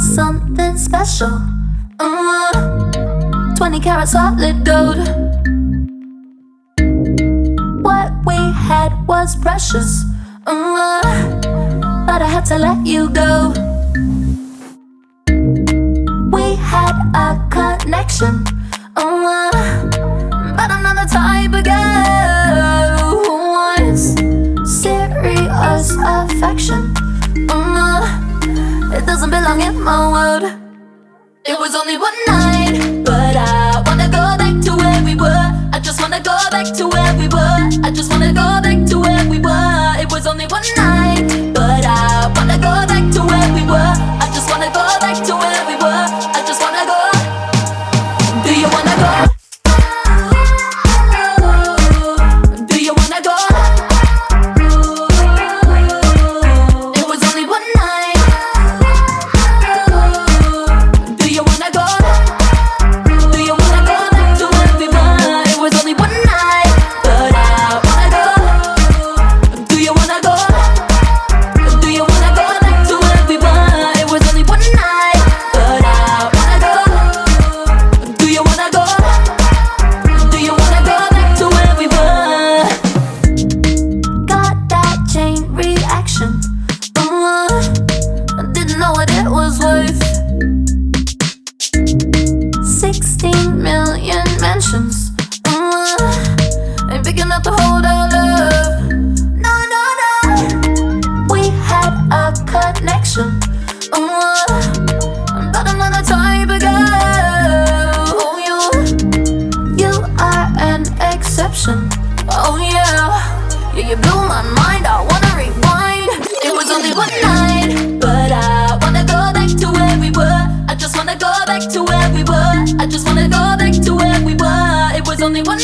something special. Uh, 20 karat solid gold. What we had was precious. Uh, but I had to let you go. We had a connection. Uh, was only one night, but I wanna go back to where we were. I just wanna go back to where we were. I just you blew my mind. I wanna rewind. It was only one night, but I wanna go back to where we were. I just wanna go back to where we were. I just wanna go back to where we were. It was only one